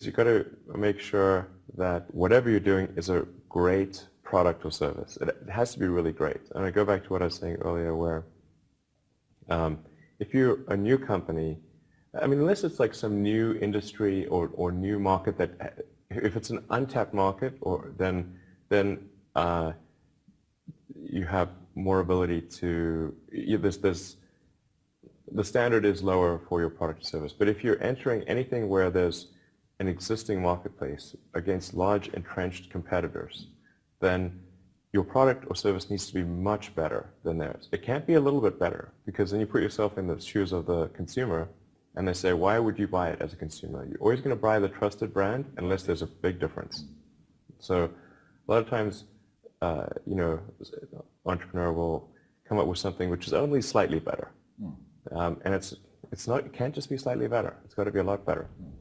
you've got to make sure that whatever you're doing is a great product or service. It, it has to be really great. And I go back to what I was saying earlier where um, if you're a new company, I mean, unless it's like some new industry or, or new market that, if it's an untapped market, or then then uh, you have more ability to, you, there's, there's, the standard is lower for your product or service. But if you're entering anything where there's an existing marketplace against large entrenched competitors, then your product or service needs to be much better than theirs. It can't be a little bit better because then you put yourself in the shoes of the consumer and they say, why would you buy it as a consumer? You're always going to buy the trusted brand unless there's a big difference. So a lot of times, uh, you know, entrepreneur will come up with something which is only slightly better. Mm. Um, and it's, it's not, it can't just be slightly better. It's got to be a lot better. Mm.